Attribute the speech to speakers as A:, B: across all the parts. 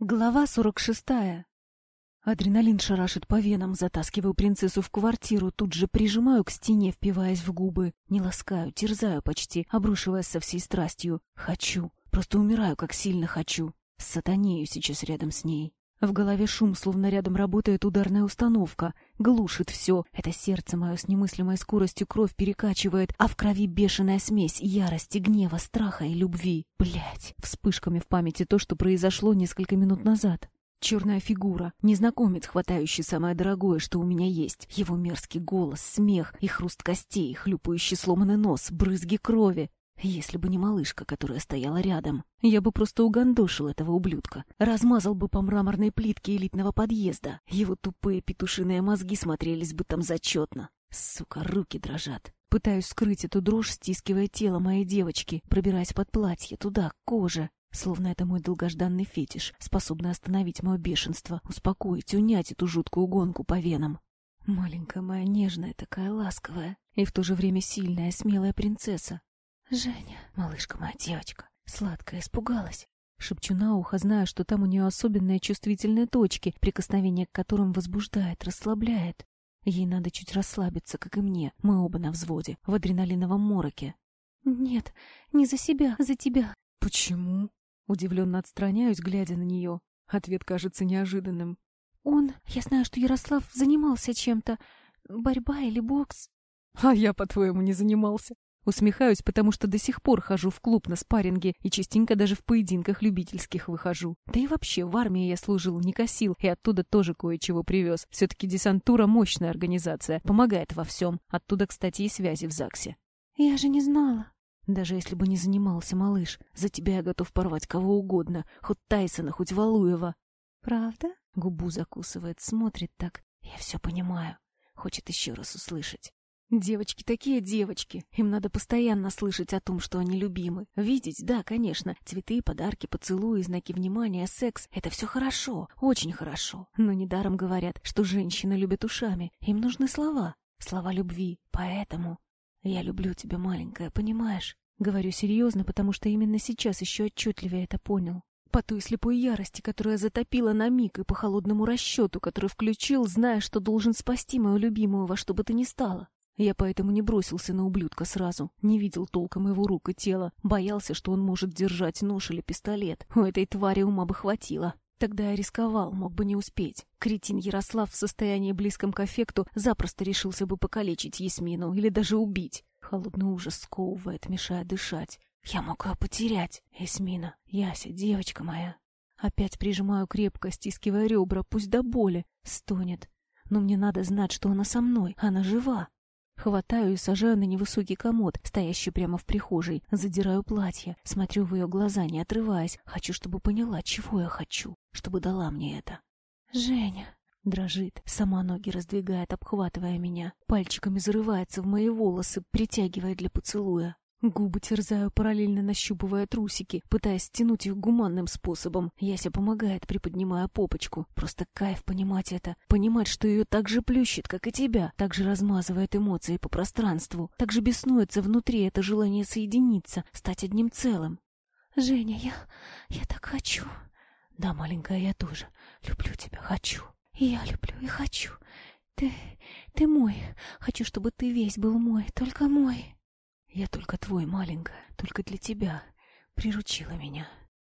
A: Глава сорок шестая. Адреналин шарашит по венам, затаскиваю принцессу в квартиру, тут же прижимаю к стене, впиваясь в губы. Не ласкаю, терзаю почти, обрушиваясь со всей страстью. Хочу, просто умираю, как сильно хочу. Сатанею сейчас рядом с ней. В голове шум, словно рядом работает ударная установка. Глушит все. Это сердце мое с немыслимой скоростью кровь перекачивает, а в крови бешеная смесь ярости, гнева, страха и любви. Блять! Вспышками в памяти то, что произошло несколько минут назад. Черная фигура, незнакомец, хватающий самое дорогое, что у меня есть. Его мерзкий голос, смех и хруст костей, хлюпающий сломанный нос, брызги крови. Если бы не малышка, которая стояла рядом, я бы просто угандошил этого ублюдка, размазал бы по мраморной плитке элитного подъезда. Его тупые петушиные мозги смотрелись бы там зачетно. Сука, руки дрожат. Пытаюсь скрыть эту дрожь, стискивая тело моей девочки, пробираясь под платье, туда, к коже. Словно это мой долгожданный фетиш, способный остановить мое бешенство, успокоить, унять эту жуткую гонку по венам. Маленькая моя нежная, такая ласковая и в то же время сильная, смелая принцесса, «Женя, малышка моя девочка, сладкая, испугалась». Шепчу на ухо, зная, что там у нее особенные чувствительные точки, прикосновение к которым возбуждает, расслабляет. Ей надо чуть расслабиться, как и мне. Мы оба на взводе, в адреналиновом мороке. «Нет, не за себя, за тебя». «Почему?» Удивленно отстраняюсь, глядя на нее. Ответ кажется неожиданным. «Он... Я знаю, что Ярослав занимался чем-то. Борьба или бокс?» «А я, по-твоему, не занимался?» Усмехаюсь, потому что до сих пор хожу в клуб на спарринге и частенько даже в поединках любительских выхожу. Да и вообще, в армии я служил, не косил, и оттуда тоже кое-чего привез. Все-таки десантура — мощная организация, помогает во всем. Оттуда, кстати, и связи в ЗАГСе. Я же не знала. Даже если бы не занимался, малыш, за тебя я готов порвать кого угодно, хоть Тайсона, хоть Валуева. Правда? Губу закусывает, смотрит так. Я все понимаю. Хочет еще раз услышать. Девочки такие девочки. Им надо постоянно слышать о том, что они любимы. Видеть, да, конечно. Цветы, подарки, поцелуи, знаки внимания, секс — это все хорошо, очень хорошо. Но недаром говорят, что женщины любят ушами. Им нужны слова, слова любви. Поэтому я люблю тебя, маленькая, понимаешь? Говорю серьезно, потому что именно сейчас еще отчетливее это понял. По той слепой ярости, которая затопила на миг, и по холодному расчету, который включил, зная, что должен спасти мою любимую во что бы то ни стало. Я поэтому не бросился на ублюдка сразу, не видел толком его рук и тела, боялся, что он может держать нож или пистолет. У этой твари ума бы хватило. Тогда я рисковал, мог бы не успеть. Кретин Ярослав в состоянии близком к эффекту запросто решился бы покалечить Ясмину или даже убить. Холодный ужас сковывает, мешая дышать. Я мог ее потерять. Ясмина, Яся, девочка моя. Опять прижимаю крепко, стискивая ребра, пусть до боли. Стонет. Но мне надо знать, что она со мной, она жива. Хватаю и сажаю на невысокий комод, стоящий прямо в прихожей. Задираю платье, смотрю в ее глаза, не отрываясь. Хочу, чтобы поняла, чего я хочу, чтобы дала мне это. «Женя!» Дрожит, сама ноги раздвигает, обхватывая меня. Пальчиками зарывается в мои волосы, притягивая для поцелуя. Губы терзаю, параллельно нащупывая трусики, пытаясь стянуть их гуманным способом. Яся помогает, приподнимая попочку. Просто кайф понимать это. Понимать, что ее так же плющит, как и тебя. Так же размазывает эмоции по пространству. Так же беснуется внутри это желание соединиться, стать одним целым. «Женя, я... я так хочу». «Да, маленькая, я тоже. Люблю тебя, хочу». И «Я люблю и хочу. Ты... ты мой. Хочу, чтобы ты весь был мой, только мой». Я только твой, маленькая, только для тебя. Приручила меня.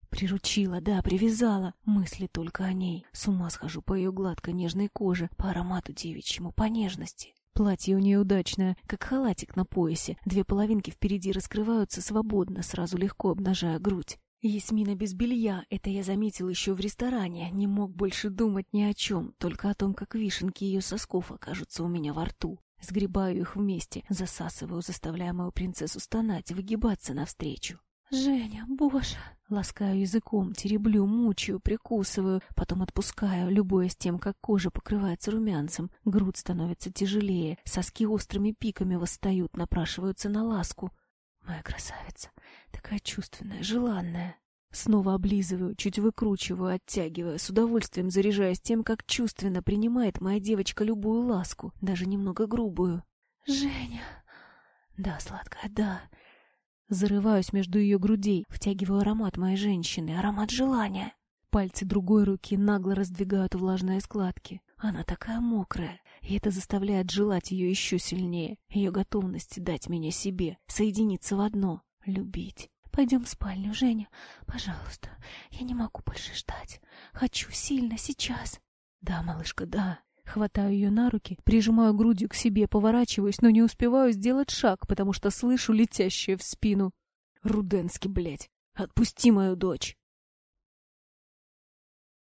A: Приручила, да, привязала. Мысли только о ней. С ума схожу по ее гладкой нежной коже, по аромату девичьему, по нежности. Платье у нее удачное, как халатик на поясе. Две половинки впереди раскрываются свободно, сразу легко обнажая грудь. Ясмина без белья, это я заметил еще в ресторане, не мог больше думать ни о чем, только о том, как вишенки ее сосков окажутся у меня во рту. Сгребаю их вместе, засасываю, заставляя мою принцессу стонать, выгибаться навстречу. «Женя, боже!» Ласкаю языком, тереблю, мучаю, прикусываю, потом отпускаю, любуясь тем, как кожа покрывается румянцем, грудь становится тяжелее, соски острыми пиками восстают, напрашиваются на ласку. Моя красавица, такая чувственная, желанная. Снова облизываю, чуть выкручиваю, оттягивая, с удовольствием заряжаясь тем, как чувственно принимает моя девочка любую ласку, даже немного грубую. «Женя!» «Да, сладкая, да!» Зарываюсь между ее грудей, втягиваю аромат моей женщины, аромат желания. Пальцы другой руки нагло раздвигают влажные складки. Она такая мокрая, и это заставляет желать ее еще сильнее. Ее готовность дать меня себе, соединиться в одно, любить. Пойдем в спальню, Женя. Пожалуйста, я не могу больше ждать. Хочу сильно, сейчас. Да, малышка, да. Хватаю ее на руки, прижимаю грудью к себе, поворачиваюсь, но не успеваю сделать шаг, потому что слышу летящее в спину. Руденский, блядь, отпусти мою дочь.